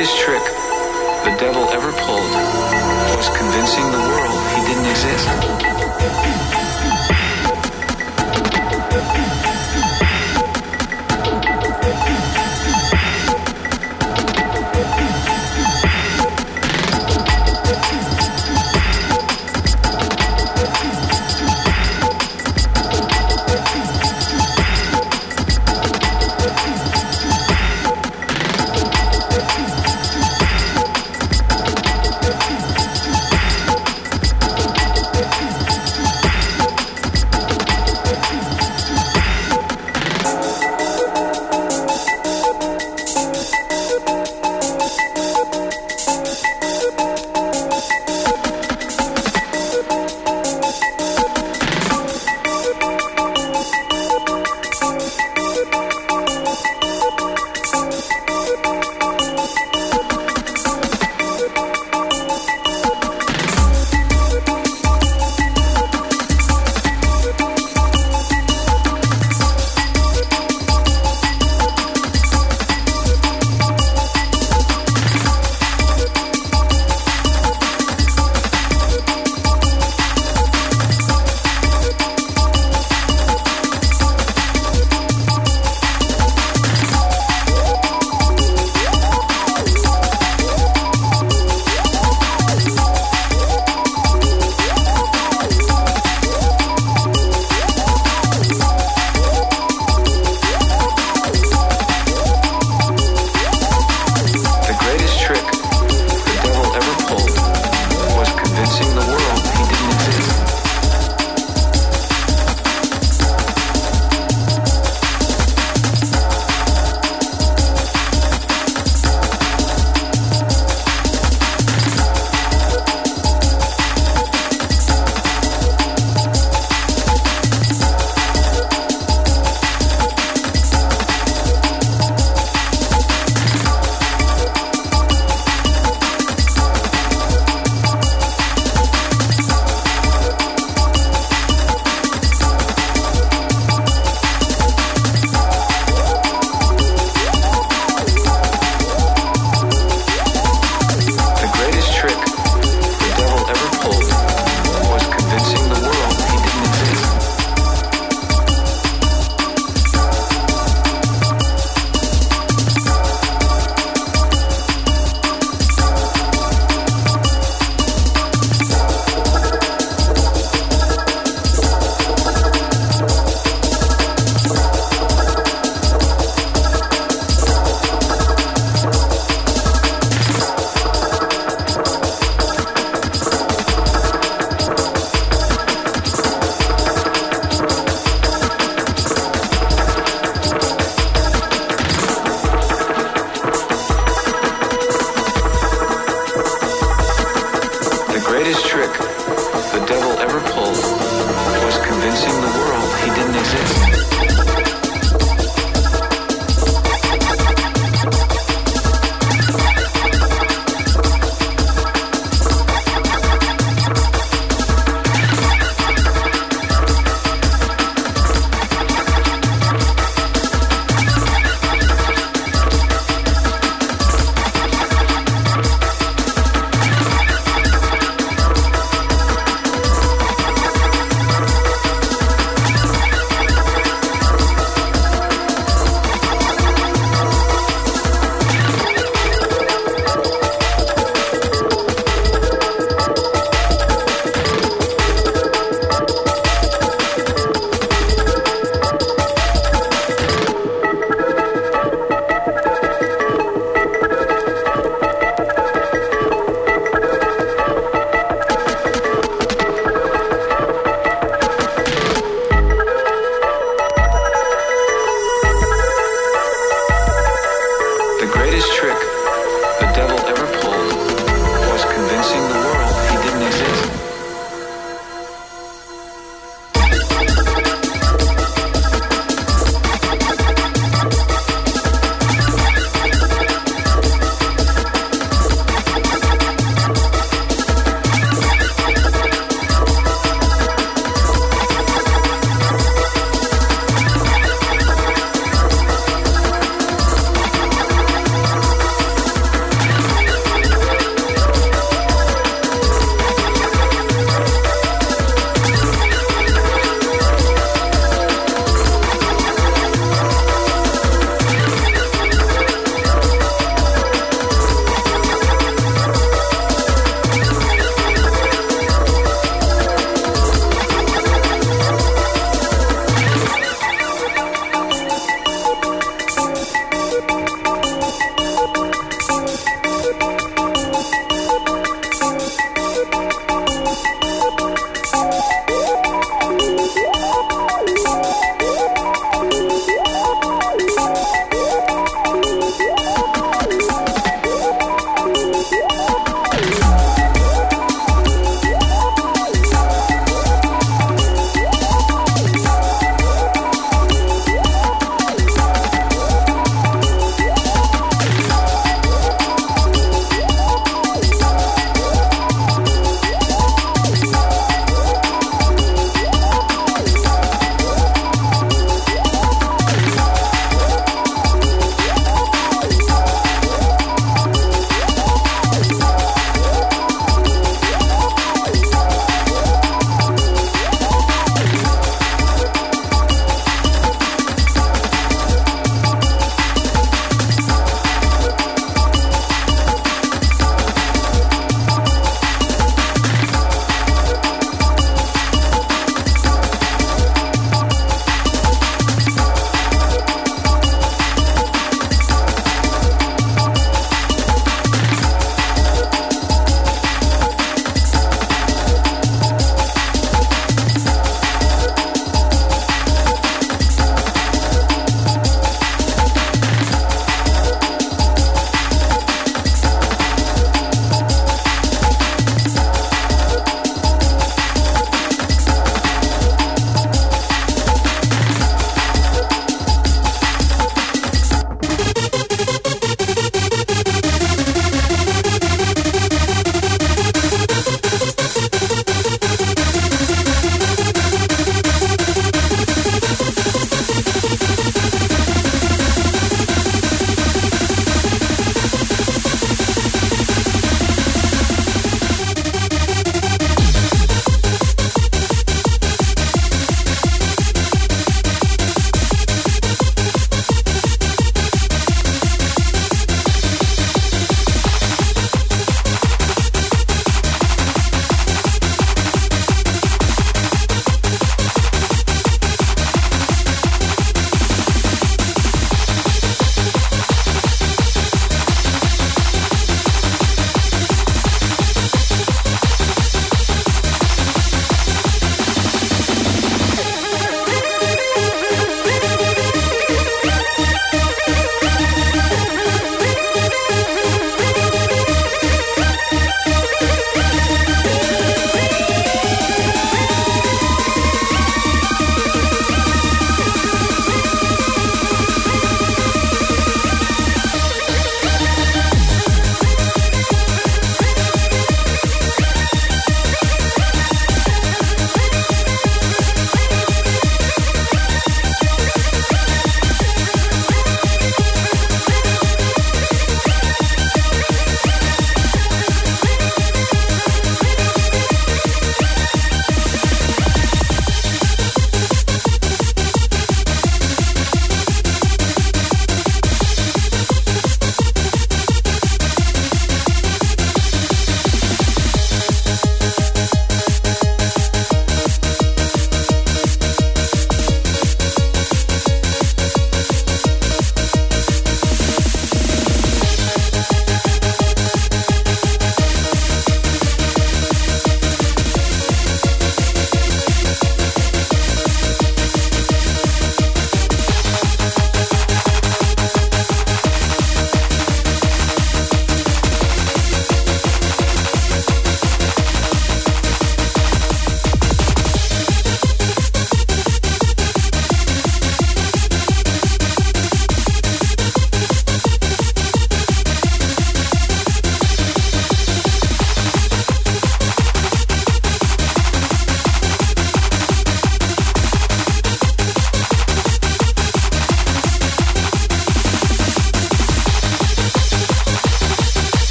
greatest trick the devil ever pulled was convincing the world he didn't exist.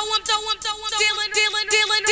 Dylan, Dylan, Dylan, Dylan.